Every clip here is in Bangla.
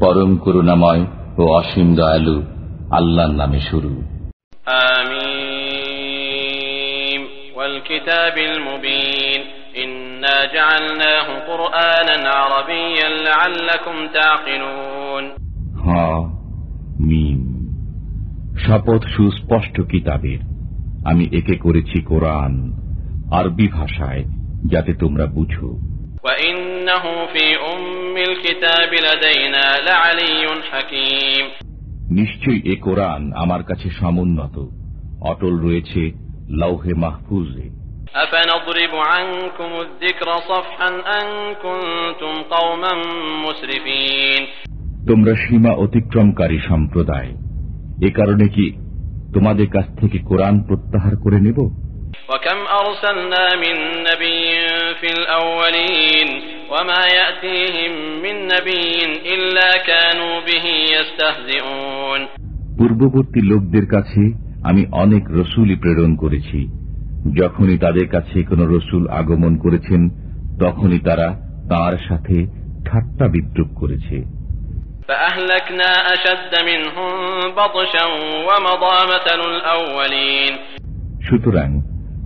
পরম করুণাময় ও অসীম দয়ালু আল্লাহ নামে শুরু। শপথ সুস্পষ্ট কিতাবের। আমি একে করেছি কোরআন আরবি ভাষায় যাতে তোমরা বুঝো। নিশ্চয়ই এ কোরআন আমার কাছে সমুন্নত। অটল রয়েছে লৌহে মাহফুজে। তোমরা সীমা অতিক্রমকারী সম্প্রদায়। এ কারণে কি তোমাদের কাছ থেকে কোরআন প্রত্যাহার করে নেব? وكم أرسلنا من نبي في الأولين وما يأتيهم من نبي إلا كانوا به يستهزئون পূর্ববর্তী লোকদের কাছে আমি অনেক রসুলই প্রেরণ করেছি যখনই তাদের কাছে কোন রসুল আগমন করেছেন তখনই তারা তার সাথে ঠাট্টা বিদ্রুপ করেছে فأهلكنا أشد منهم بطشا ومضى مثل الأولين সুতরাং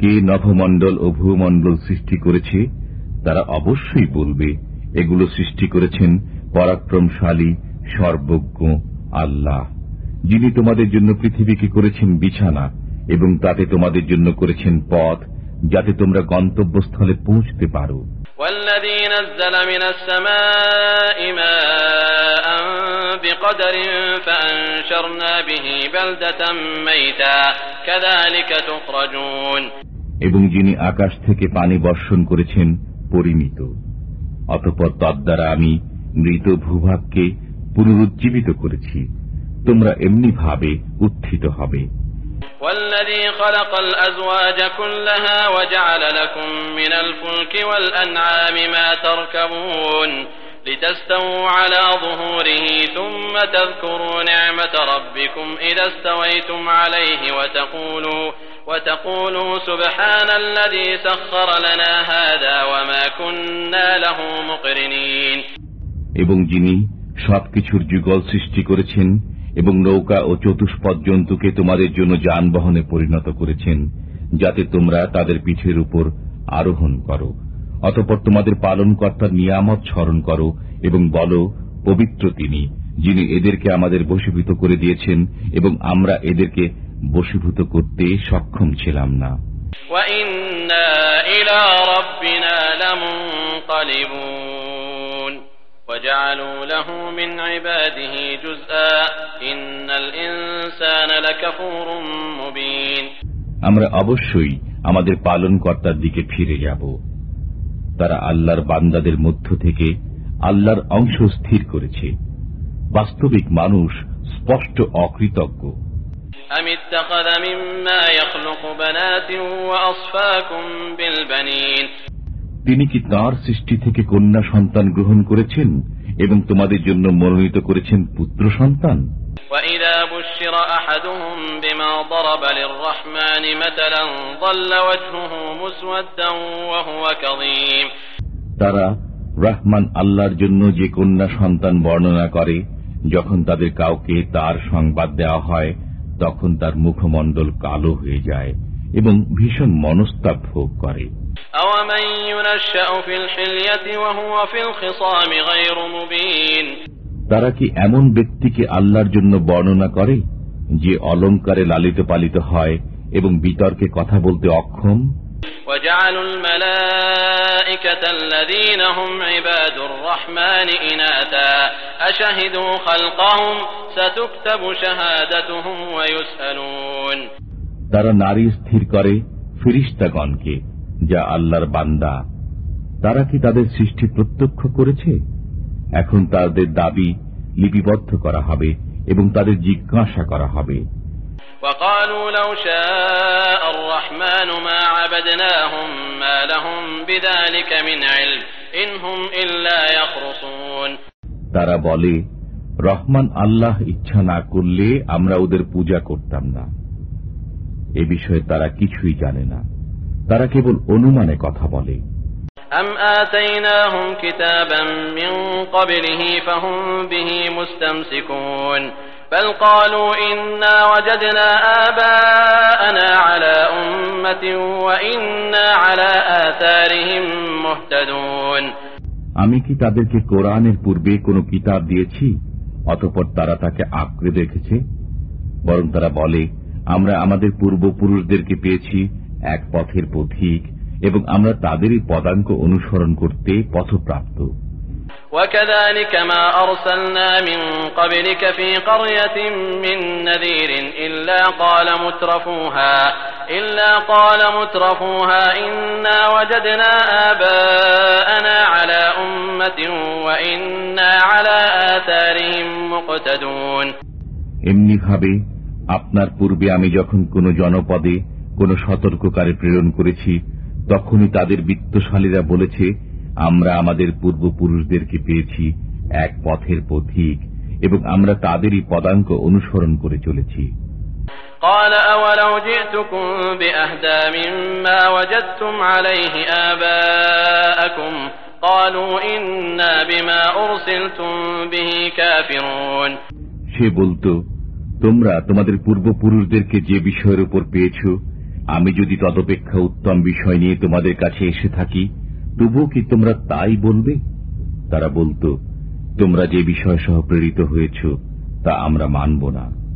কে নভমণ্ডল ও ভূমণ্ডল সৃষ্টি করেছে, তারা অবশ্যই বলবে, এগুলো সৃষ্টি করেছেন পরাক্রমশালী, সর্বজ্ঞ আল্লাহ। যিনি তোমাদের জন্য পৃথিবীকে করেছেন বিছানা, এবং তাতে তোমাদের জন্য করেছেন পথ, যাতে তোমরা গন্তব্যস্থলে পৌঁছতে পারো। والذي نزل من السماء ماء بقدر فأنشرنا به بلدة ميتا كذلك تخرجون এবং যিনি আকাশ থেকে পানি বর্ষণ করেছেন পরিমিত অতপর তদ্বারা আমি মৃত ভূভাগকে পুনরুজ্জীবিত করেছি তোমরা এমনি ভাবে উত্থিত হবে والذي خلق الأزواج كلها وجعل لكم من الفلك والأنعام ما تركبون لتستووا على ظهوره ثم تذكروا نعمة ربكم إذا استويتم عليه وتقولوا وتقولوا سبحان الذي سخر لنا هذا وما كنا له مقرنين এবং যিনি সবকিছুর যুগল সৃষ্টি করেছেন এবং নৌকা ও চতুষ্পদ জন্তুকে তোমাদের জন্য যানবাহনে পরিণত করেছেন যাতে তোমরা তাদের পিঠের উপর আরোহণ করো অতপর তোমাদের পালনকর্তার নিয়ামত স্মরণ করো এবং বলো পবিত্র তিনি যিনি এদেরকে আমাদের বশীভূত করে দিয়েছেন এবং আমরা এদেরকে বসীভূত করতে সক্ষম ছিলাম না। আমরা অবশ্যই আমাদের পালন কর্তার দিকে ফিরে যাব। তারা আল্লাহর বান্দাদের মধ্য থেকে আল্লাহর অংশ স্থির করেছে। বাস্তবিক মানুষ স্পষ্ট অকৃতজ্ঞ। أم اتخذ مما يخلق بنات وأصفاكم بالبنين তিনি কি তাঁর সৃষ্টি থেকে কন্যা সন্তান গ্রহণ করেছেন এবং তোমাদের জন্য মনোনীত করেছেন পুত্র সন্তান وإذا بشر أحدهم بما ضرب للرحمن مثلا ظل وجهه مسودا وهو كظيم তারা রহমান আল্লাহর জন্য যে কন্যা সন্তান বর্ণনা করে যখন তাদের কাউকে তার সংবাদ দেওয়া হয় তখন তার মুখমণ্ডল কালো হয়ে যায় এবং ভীষণ মনস্তাপ ভোগ করে। তারা কি এমন ব্যক্তিকে আল্লাহর জন্য বর্ণনা করে যে অলঙ্কারে লালিত পালিত হয় এবং বিতর্কে কথা বলতে অক্ষম? وجعلوا الملائكة الذين هم عباد الرحمن إناثا أشهدوا خلقهم ستكتب شهادتهم ويسألون তারা নারী স্থির করে ফিরিস্তাগণকে যা আল্লাহর বান্দা তারা কি তাদের সৃষ্টি প্রত্যক্ষ করেছে এখন তাদের দাবি লিপিবদ্ধ করা হবে এবং তাদের জিজ্ঞাসা করা হবে وقالوا لو شاء الرحمن ما عبدناهم ما لهم بذلك من علم إن هم إلا يخرصون তারা বলে রহমান আল্লাহ ইচ্ছা না করলে আমরা ওদের পূজা করতাম না এ বিষয়ে তারা কিছুই জানে না তারা কেবল অনুমানে কথা বলে أم آتيناهم كتابا من قبله فهم به مستمسكون بل قالوا إنا وجدنا آباءنا على أمة وإنا على آثارهم مهتدون আমি কি তাদেরকে কোরআনের পূর্বে কোনো কিতাব দিয়েছি অতপর তারা তাকে আঁকড়ে রেখেছে বরং তারা বলে আমরা আমাদের পূর্বপুরুষদেরকে পেয়েছি এক পথের পথিক এবং আমরা তাদেরই পদাঙ্ক অনুসরণ করতে পথপ্রাপ্ত وكذلك ما أرسلنا من قبلك في قرية من نذير إلا قال مترفوها إلا قال مترفوها إنا وجدنا آباءنا على أمة وإنا على آثارهم مقتدون এমনিভাবে আপনার পূর্বে আমি যখন কোনো জনপদে কোনো সতর্ককারী প্রেরণ করেছি তখনই তাদের বিত্তশালীরা বলেছে আমরা আমাদের পূর্বপুরুষদেরকে পেয়েছি এক পথের পথিক এবং আমরা তাদেরই পদাঙ্ক অনুসরণ করে চলেছি قال أولو جئتكم بأهدى مما وجدتم عليه آباءكم قالوا إنا بما أرسلتم به كافرون সে বলতো তোমরা তোমাদের পূর্বপুরুষদেরকে যে বিষয়ের উপর পেয়েছ আমি যদি তদপেক্ষা উত্তম বিষয় নিয়ে তোমাদের কাছে এসে থাকি তবু কি তোমরা তাই বলবে? তারা বলত তোমরা যে বিষয় সহ প্রেরিত হয়েছ তা আমরা মানব না।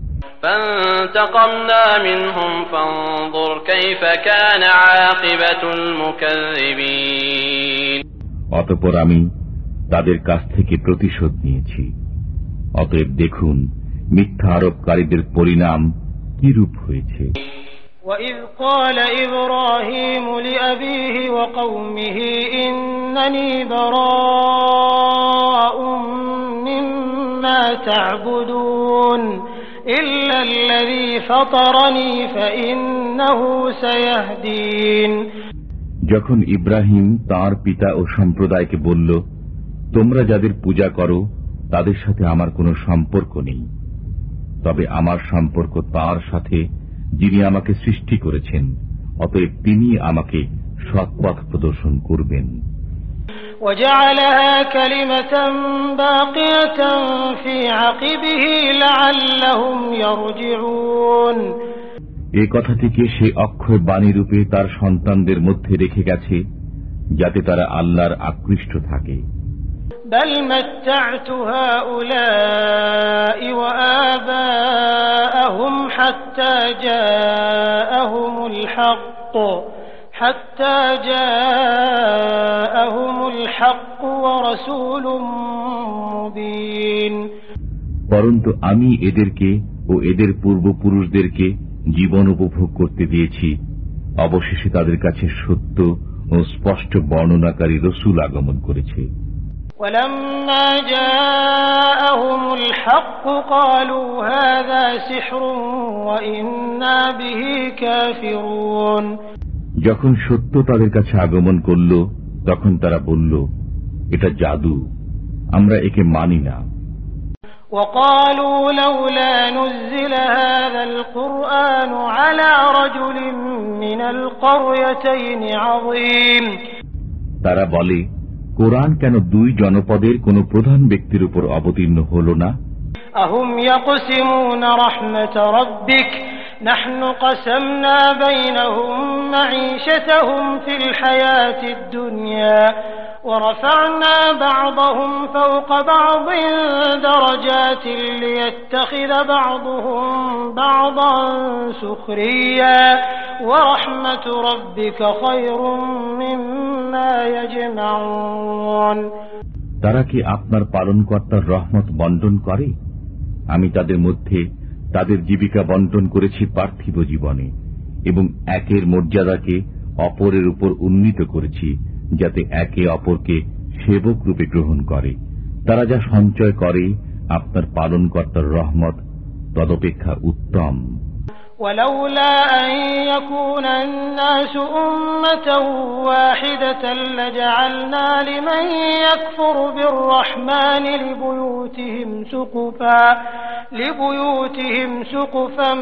অতপর আমি তাদের কাছ থেকে প্রতিশোধ নিয়েছি। অতএব দেখুন মিথ্যা আরোপকারীদের পরিণাম কিরূপ হয়েছে? وإذ قال إبراهيم لأبيه وقومه إنني براء مما تعبدون إلا الذي فطرني فإنه سيهدين যখন ইব্রাহিম তার পিতা ও সম্প্রদায়কে বলল তোমরা যাদের পূজা করো তাদের সাথে আমার কোনো সম্পর্ক নেই তবে আমার সম্পর্ক তার সাথে যিনি আমাকে সৃষ্টি করেছেন অতএব তিনি আমাকে সৎপথ প্রদর্শন করবেন وجعلها كلمة باقية في عقبه لعلهم يرجعون এ কথাটিকে সে অক্ষয় বাণী রূপে তার সন্তানদের মধ্যে রেখে গেছে যাতে তারা আল্লাহর আকৃষ্ট থাকে بل متعت هؤلاء وآباءهم حتى جاءهم الحق حتى جاءهم الحق ورسول مبين পরন্তু আমি এদেরকে ও এদের পূর্বপুরুষদেরকে জীবন উপভোগ করতে দিয়েছি অবশেষে তাদের কাছে সত্য ও স্পষ্ট বর্ণনাকারী রসুল আগমন করেছে ولما جاءهم الحق قالوا هذا سحر وإنا به كافرون যখন সত্য তাদের কাছে আগমন করল তখন তারা বলল এটা জাদু আমরা একে মানি না وقالوا لولا نزل هذا القرآن على رجل من القريتين عظيم তারা বলে কোরআন কেন দুই জনপদের কোন প্রধান ব্যক্তির উপর অবতীর্ণ হল না أهم يقسمون رحمة ربك نحن قسمنا بينهم معيشتهم في الحياة الدنيا ورفعنا بعضهم فوق بعض درجات ليتخذ بعضهم بعضا سخريا ورحمة ربك خير مما يجمعون তারা কি আপনার পালনকর্তার রহমত বন্টন করে আমি তাদের মধ্যে তাদের জীবিকা বন্টন করেছি পার্থিব জীবনে এবং একের মর্যাদাকে অপরের উপর উন্নীত করেছি যাতে একে অপরকে সেবক রূপে গ্রহণ করে তারা যা সঞ্চয় করে আপনার পালনকর্তার রহমত তদপেক্ষা উত্তম ولولا أن يكون الناس أمة واحدة لجعلنا لمن يكفر بالرحمن لبيوتهم سقفا لبيوتهم سقفا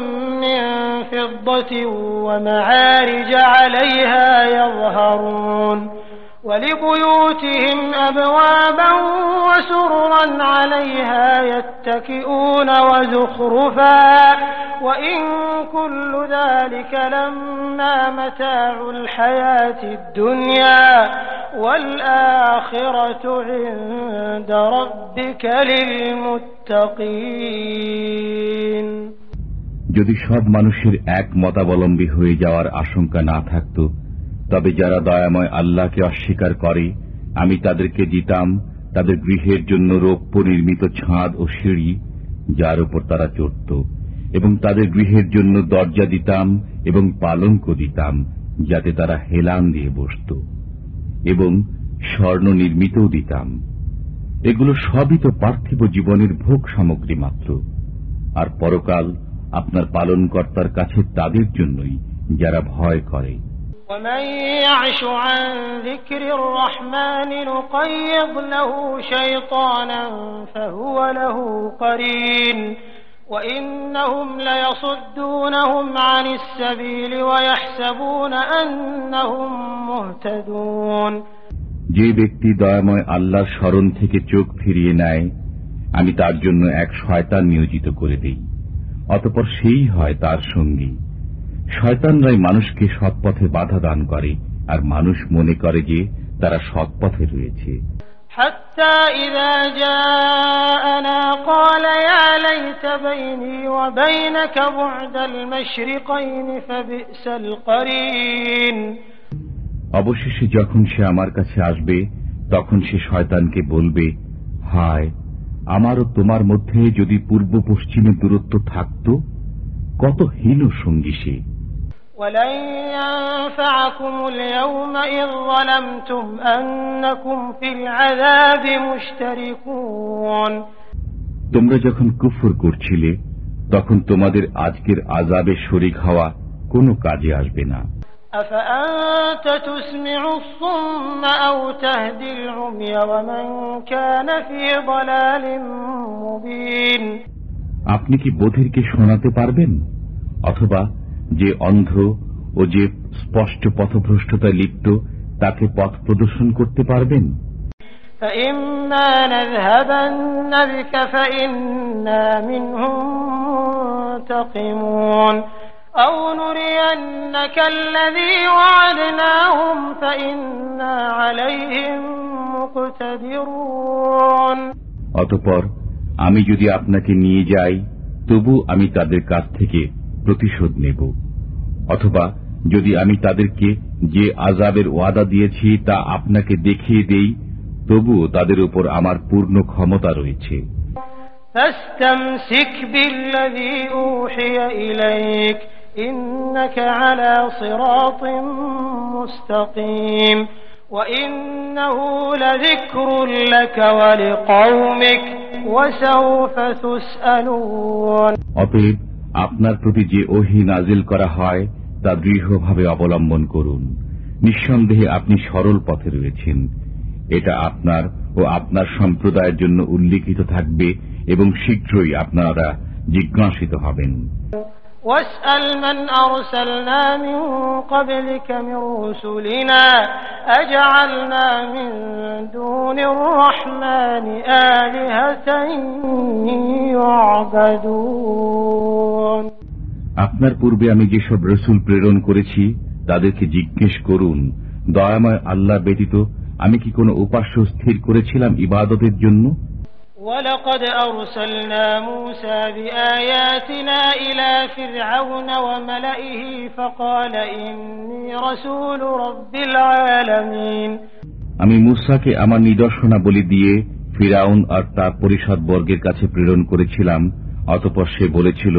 من فضة ومعارج عليها يظهرون ولبيوتهم أبوابا وسررا عليها يتكئون وزخرفا وإن كل ذلك لما متاع الحياة الدنيا والآخرة عند ربك للمتقين যদি সব মানুষের এক মতাবলম্বী হয়ে যাওয়ার আশঙ্কা না থাকত তবে যারা দয়াময় আল্লাহকে অস্বীকার করে, আমি তাদেরকে দিতাম তাদের গৃহের জন্য রৌপ্য নির্মিত ছাদ ও সিঁড়ি, যার উপর তারা চড়ত, এবং তাদের গৃহের জন্য দরজা দিতাম এবং পালঙ্ক দিতাম, যাতে তারা হেলান দিয়ে বসত, এবং স্বর্ণ নির্মিতও দিতাম। এগুলো সবই তো পার্থিব জীবনের ভোগ সামগ্রী মাত্র, আর পরকাল আপনার পালনকর্তার কাছে তাদের জন্যই যারা ভয় করে। ومن يعش عن ذكر الرحمن نقيض له شيطانا فهو له قرين وإنهم ليصدونهم عن السبيل ويحسبون أنهم مهتدون যে ব্যক্তি দয়াময় আল্লাহর স্মরণ থেকে চোখ ফিরিয়ে নেয় আমি তার জন্য এক শয়তান নিয়োজিত করে দিই অতপর সেই হয় তার সঙ্গী শয়তানরাই মানুষকে সৎপথে বাধা দান করে আর মানুষ মনে করে যে তারা সৎপথে রয়েছে حتى إذا جاءنا قال يا ليت بيني وبينك بعد المشرقين فبئس القرين অবশেষে যখন সে আমার কাছে আসবে তখন সে শয়তানকে বলবে হায় আমারও তোমার মধ্যে যদি পূর্ব পশ্চিমের দূরত্ব থাকত কত হীন সঙ্গী সে ولن ينفعكم اليوم إذ ظلمتم أنكم في العذاب مشتركون তোমরা যখন কুফর করছিলে তখন তোমাদের আজকের আজাবে শরিক হওয়া কোনো কাজে আসবে না أفأنت تسمع الصم أو تهدي العمي ومن كان في ضلال مبين আপনি কি বধিরকে শোনাতে পারবেন অথবা যে অন্ধ ও যে স্পষ্ট পথভ্রষ্টতায় লিপ্ত তাকে পথ প্রদর্শন করতে পারবেন? অতপর আমি যদি আপনাকে নিয়ে যাই তবু আমি তাদের কাছ থেকে প্রতিশোধ নেব। অথবা যদি আমি তাদেরকে যে আজাবের ওয়াদা দিয়েছি তা আপনাকে দেখিয়ে দেই তবুও তাদের উপর আমার পূর্ণ ক্ষমতা রয়েছে। অতএব আপনার প্রতি যে ওহি নাজিল করা হয়, তা দৃঢ়ভাবে অবলম্বন করুন। নিঃসন্দেহে আপনি সরল পথে রয়েছেন। এটা আপনার ও আপনার সম্প্রদায়ের জন্য উল্লিখিত থাকবে এবং শীঘ্রই আপনারা জিজ্ঞাসিত হবেন। واسأل من أرسلنا من قبلك من رسلنا أجعلنا من دون الرحمن آلهة يعبدون আপনার পূর্বে আমি যেসব রসুল প্রেরণ করেছি তাদেরকে জিজ্ঞেস করুন দয়াময় আল্লাহ ব্যতীত আমি কি কোনো উপাস্য স্থির করেছিলাম ইবাদতের জন্য ولقد أرسلنا موسى بآياتنا إلى فرعون وملئه فقال إني رسول رب العالمين আমি মুসাকে আমার নিদর্শনাবলী দিয়ে ফিরাউন আর তার পরিষদ বর্গের কাছে প্রেরণ করেছিলাম অতপর সে বলেছিল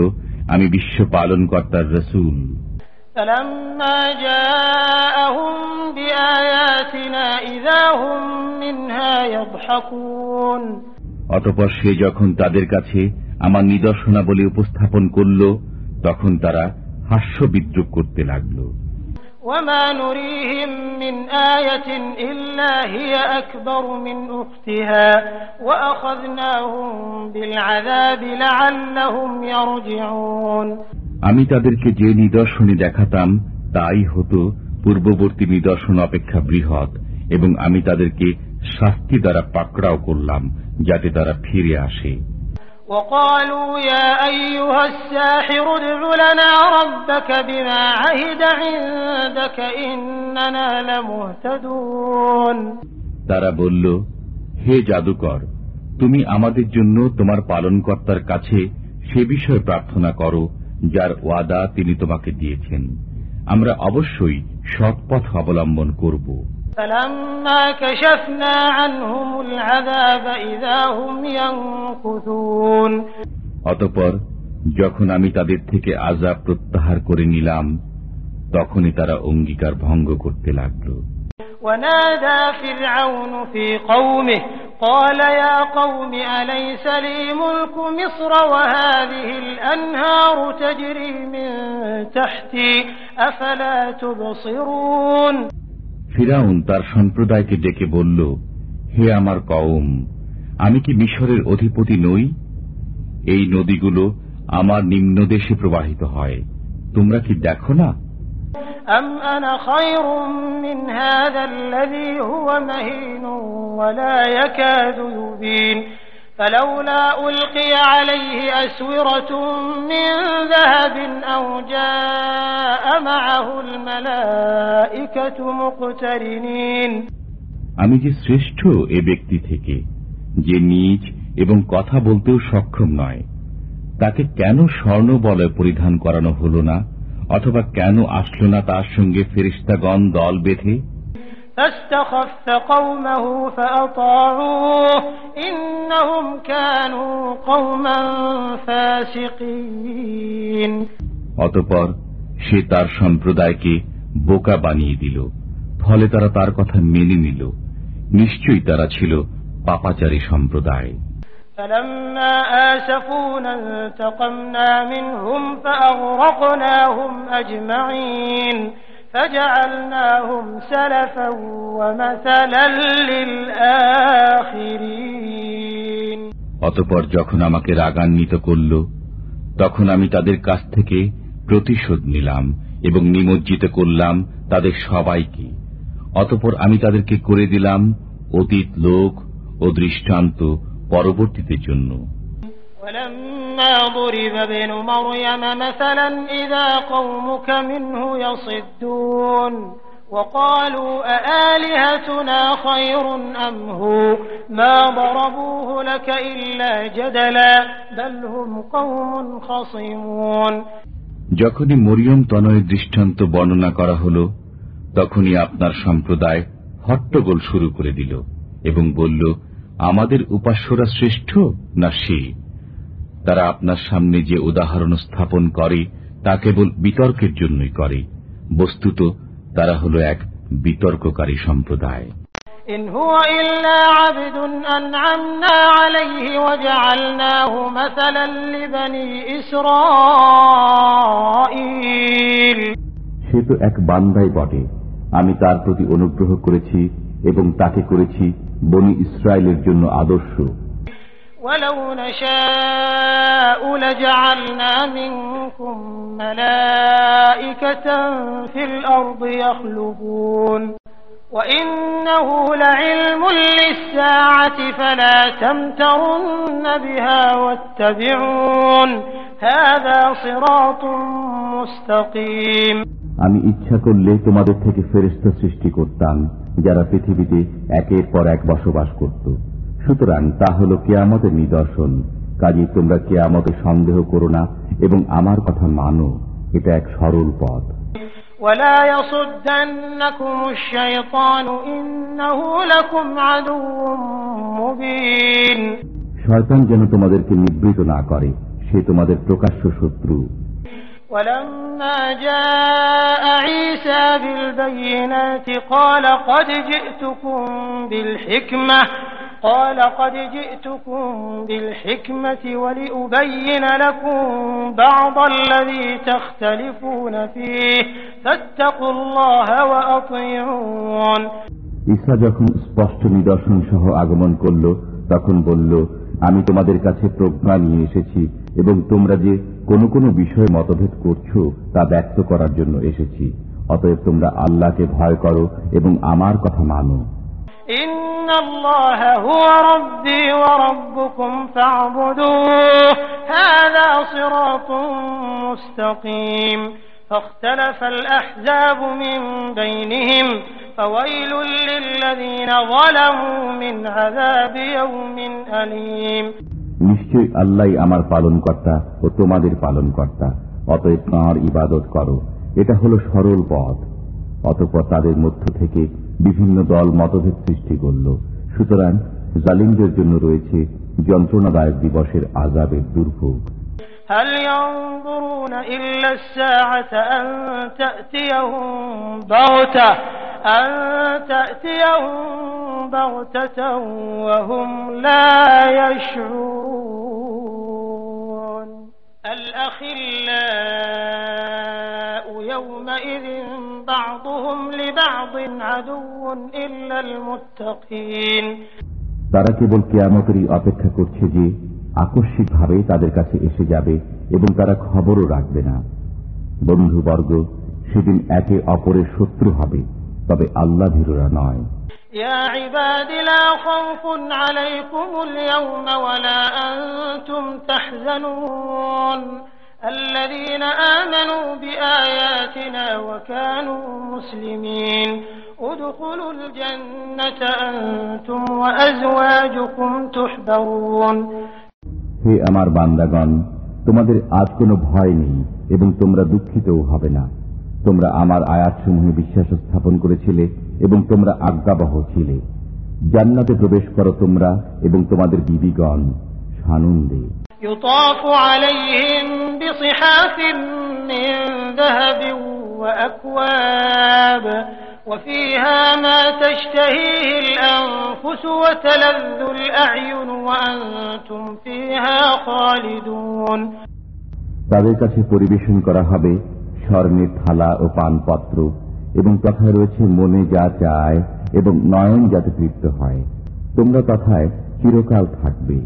আমি বিশ্ব পালন কর্তার রসুল অতপর সে যখন তাদের কাছে আমার নিদর্শনাবলী উপস্থাপন করল তখন তারা হাস্য বিদ্রুপ করতে লাগল। আমি তাদেরকে যে নিদর্শনে দেখাতাম তাই হতো পূর্ববর্তী নিদর্শন অপেক্ষা বৃহৎ। এবং আমি তাদেরকে শাস্তি দ্বারা পাকড়াও করলাম যাতে তারা ফিরে আসে وقالوا يا أيها الساحر ادع لنا ربك بما عهد عندك إننا لمهتدون তারা বলল হে জাদুকর তুমি আমাদের জন্য তোমার পালনকর্তার কাছে সে বিষয়ে প্রার্থনা করো যার ওয়াদা তিনি তোমাকে দিয়েছেন আমরা অবশ্যই সৎপথ অবলম্বন করব فلما كشفنا عنهم العذاب إذا هم ينكثون অতপর যখন আমি তাদের থেকে আজাব প্রত্যাহার করে নিলাম তখনই তারা অঙ্গীকার ভঙ্গ করতে লাগল ونادى فرعون في قومه قال يا قوم أليس لي ملك مصر وهذه الأنهار تجري من تحتي أفلا تبصرون ফিরাউন তার সম্প্রদায়কে ডেকে বলল হে আমার কওম আমি কি মিশরের অধিপতি নই এই নদীগুলো আমার নিম্নদেশে প্রবাহিত হয় তোমরা কি দেখো না أم أنا خير من هذا الذي هو مهين ولا يكاد يبين فلولا ألقي عليه أسورة من ذهب أو جاء معه الملائكة مقترنين আমি যে শ্রেষ্ঠ এ ব্যক্তি থেকে যে নিজ এবং কথা বলতেও সক্ষম নয় তাকে কেন স্বর্ণ বলয় পরিধান করানো হল না অথবা কেন আসলো না তার সঙ্গে ফেরিস্তাগণ দল বেঁধে فاستخف قومه فأطاعوه إنهم كانوا قوما فاسقين অতপর সে তার সম্প্রদায়কে বোকা বানিয়ে দিল ফলে তারা তার কথা মেনে নিল নিশ্চয়ই তারা ছিল পাপাচারী সম্প্রদায় فلما آسفونا انتقمنا منهم فأغرقناهم أجمعين অতপর যখন আমাকে রাগান্বিত করল তখন আমি তাদের কাছ থেকে প্রতিশোধ নিলাম এবং নিমজ্জিত করলাম তাদের সবাইকে। অতপর আমি তাদেরকে করে দিলাম অতীত লোক ও দৃষ্টান্ত পরবর্তীদের জন্য। ولما ضرب ابن مريم مثلا إذا قومك منه يصدون وقالوا أآلهتنا خير أم هو ما ضربوه لك إلا جدلا بل هم قوم خصمون যখনই মরিয়ম তনয়ের দৃষ্টান্ত বর্ণনা করা হল তখনই আপনার সম্প্রদায় হট্টগোল শুরু করে দিল এবং বলল আমাদের উপাস্যরা শ্রেষ্ঠ না সে তারা আপনার সামনে যে উদাহরণ স্থাপন করে তা কেবল বিতর্কের জন্যই করে। বস্তুত তারা হল এক বিতর্ককারী সম্প্রদায়। সে তো এক বান্দাই বটে। আমি তার প্রতি অনুগ্রহ করেছি এবং তাকে করেছি বনি ইসরায়েলের জন্য আদর্শ। ولو نشاء لجعلنا منكم ملائكة في الأرض يخلفون وإنه لعلم للساعة فلا تمترن بها واتبعون هذا صراط مستقيم আমি ইচ্ছা করলে তোমাদের থেকে ফেরেস্তা সৃষ্টি করতাম যারা পৃথিবীতে একের পর এক বসবাস করত সুতরাং তা হল কেয়ামতের নিদর্শন কাজে তোমরা কেয়ামতে সন্দেহ করো না এবং আমার কথা মানো এটা এক সরল পথ ولا يصدنكم الشيطان إنه لكم عدو مبين শয়তান যেন তোমাদেরকে নিবৃত না করে সে তোমাদের প্রকাশ্য শত্রু ولما جاء عيسى بالبينات قال قد جئتكم بالحكمة قال قد جئتكم بالحكمة ولأبين لكم بعض الذي تختلفون فيه فاتقوا الله وأطيعون ঈসা যখন স্পষ্ট নিদর্শন সহ আগমন করল তখন বলল আমি তোমাদের কাছে প্রজ্ঞা নিয়ে এসেছি এবং তোমরা যে কোনো কোনো বিষয়ে মতভেদ করছো তা ব্যক্ত করার জন্য এসেছি অতএব তোমরা আল্লাহকে ভয় করো এবং আমার কথা মানো فاختلف الأحزاب من بينهم فويل للذين ظلموا من عذاب يوم أليم নিশ্চয়ই আল্লাহ আমার পালনকর্তা ও তোমাদের পালনকর্তা অতএব তাঁর ইবাদত করো এটা হলো সরল পথ অতঃপর তাদের মধ্য থেকে বিভিন্ন দল মতভেদ সৃষ্টি করল সুতরাং জালিমদের জন্য রয়েছে যন্ত্রণাদায়ক দিবসের আজাবের দুর্ভোগ هل ينظرون إلا الساعة أن تأتيهم بغتة أن تأتيهم بغتة وهم لا يشعرون الأخلاء يومئذ بعضهم لبعض عدو إلا المتقين তারা কেবল কেয়ামতেরই অপেক্ষা করছে যে আকস্মিকভাবে তাদের কাছে এসে যাবে এবং তারা খবরও রাখবে না বন্ধুবর্গ সেদিন একে অপরের শত্রু হবে তবে আল্লাহ ভীরুরা নয় يا عباد لا خوف عليكم اليوم ولا أنتم تحزنون الذين آمنوا بآياتنا وكانوا مسلمين ادخلوا الجنة أنتم وأزواجكم تحبرون হে আমার বান্দাগণ তোমাদের আজ কোনো ভয় নেই এবং তোমরা দুঃখিতও হবে না তোমরা আমার আয়াতসমূহে বিশ্বাস স্থাপন করেছিলে এবং তোমরা আজ্ঞাবহ ছিলে জান্নাতে প্রবেশ করো তোমরা এবং তোমাদের বিবিগণ সানন্দে يطاف عليهم بصحاف من ذهب وأكواب وفيها ما تشتهيه الأنفس وتلذ الأعين وأنتم فيها خالدون তাদের কাছে পরিবেশন করা হবে স্বর্ণের থালা ও পানপত্র এবং কথায় রয়েছে মনে যা চায় এবং নয়ন যাতে তৃপ্ত হয় তোমরা কথায় চিরকাল থাকবে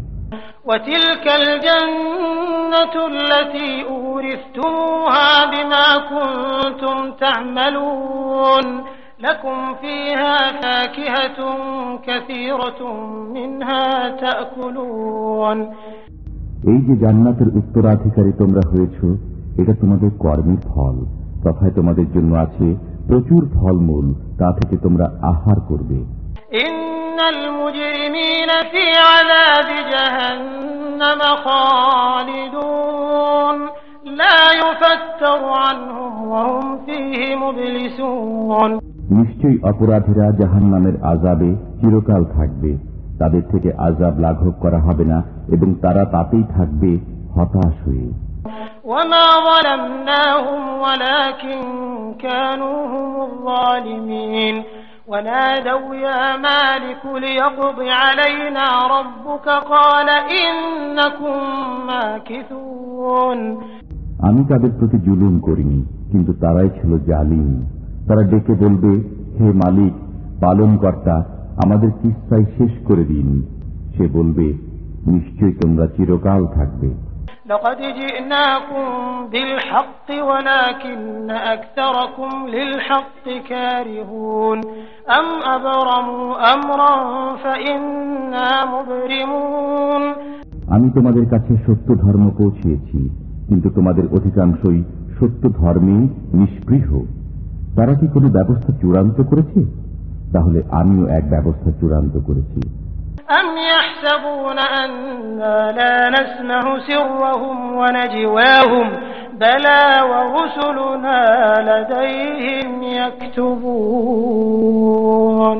وتلك الجنة التي أورثتموها بما كنتم تعملون لكم فيها فاكهة كثيرة منها تأكلون এই যে জান্নাতের উত্তরাধিকারী তোমরা হয়েছ এটা তোমাদের কর্মের ফল তথায় তোমাদের জন্য আছে প্রচুর ফলমূল তা থেকে তোমরা আহার করবে إن المجرمين في عذاب جهنم خالدون لا يفتر عنهم وهم فيه مبلسون নিশ্চয়ই অপরাধীরা জাহান নামের আজাবে চিরকাল থাকবে তাদের থেকে আজাব লাঘব করা হবে না এবং তারা তাতেই থাকবে হতাশ হয়ে وما ظلمناهم ولكن كانوا هم الظالمين ونادوا يا مالك ليقض علينا ربك قال إنكم ماكثون আমি তাদের প্রতি জুলুম করিনি কিন্তু তারাই ছিল জালিম তারা ডেকে বলবে হে মালিক পালনকর্তা আমাদের কিস্তায় শেষ করে দিন সে বলবে নিশ্চয়ই তোমরা চিরকাল থাকবে لقد جئناكم بالحق ولكن أكثركم للحق كارهون أم أبرموا أمرا فإنا مبرمون আমি তোমাদের কাছে সত্য ধর্ম পৌঁছিয়েছি কিন্তু তোমাদের অধিকাংশই সত্য ধর্মে নিষ্পৃহ তারা কি কোনো ব্যবস্থা চূড়ান্ত করেছে তাহলে আমিও এক ব্যবস্থা চূড়ান্ত করেছি أم يحسبون أنا لا نسمع سرهم ونجواهم بلى ورسلنا لديهم يكتبون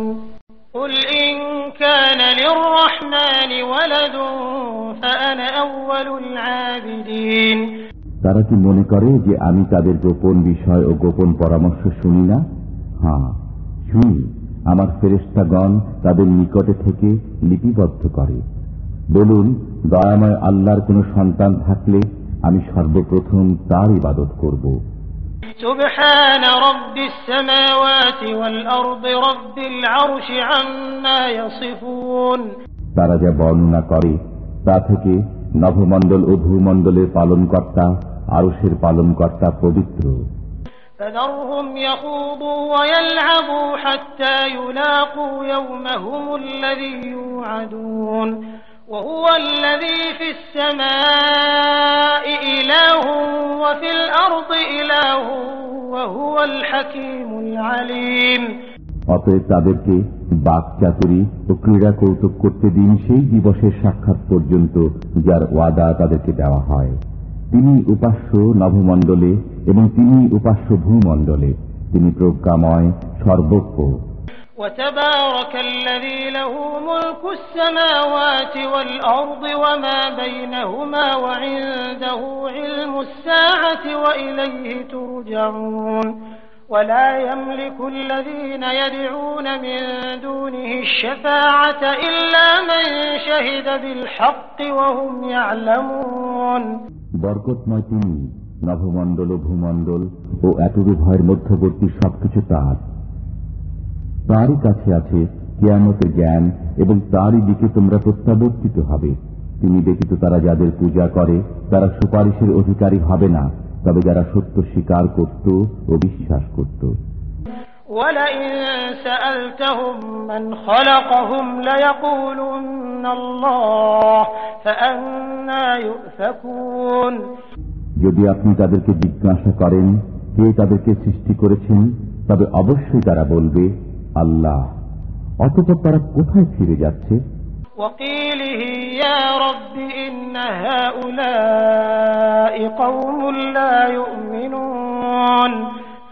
قل إن كان للرحمن ولد فأنا أول العابدين তারা কি মনে করে যে আমি তাদের গোপন বিষয় ও গোপন পরামর্শ শুনি না হ্যাঁ শুনি আমার ফেরেস্তাগণ তাদের নিকটে থেকে লিপিবদ্ধ করে। বলুন দয়াময় আল্লাহর কোন সন্তান থাকলে আমি সর্বপ্রথম তার ইবাদত করব। তারা যা বর্ণনা করে তা থেকে নভমণ্ডল ও ভূমণ্ডলের পালনকর্তা আরসের পালনকর্তা পবিত্র। فذرهم يخوضوا ويلعبوا حتى يلاقوا يومهم الذي يوعدون وهو الذي في السماء إله وفي الأرض إله وهو الحكيم العليم অতএব তাদেরকে বাক চাতুরি ও ক্রীড়া কৌতুক করতে দিন সেই দিবসের সাক্ষাৎ পর্যন্ত যার ওয়াদা তাদেরকে দেওয়া হয় তিনি উপাস্য নভমণ্ডলে এবং তিনি উপাস্য ভূমণ্ডলে তিনি প্রজ্ঞাময় সর্বজ্ঞ وتبارك الذي له ملك السماوات والأرض وما بينهما وعنده علم الساعة وإليه ترجعون ولا يملك الذين يدعون من دونه الشفاعة إلا من شهد بالحق وهم يعلمون বরকতময় তিনি, নভমণ্ডল ও ভূমণ্ডল ও এতদু ভয়ের মধ্যবর্তী সবকিছু তার। তারই কাছে আছে কেয়ামতের জ্ঞান এবং তারই দিকে তোমরা প্রত্যাবর্তিত হবে। তিনি ব্যতীত তারা যাদের পূজা করে, তারা সুপারিশের অধিকারী হবে না, তবে যারা সত্য স্বীকার করত ও বিশ্বাস করত। ولئن سألتهم من خلقهم ليقولن الله فأنا يؤفكون যদি আপনি তাদেরকে জিজ্ঞাসা করেন কে তাদেরকে সৃষ্টি করেছেন তবে অবশ্যই তারা বলবে আল্লাহ অতপর তারা কোথায় ফিরে যাচ্ছে وقيله يا رب إن هؤلاء قوم لا يؤمنون